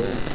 Yeah.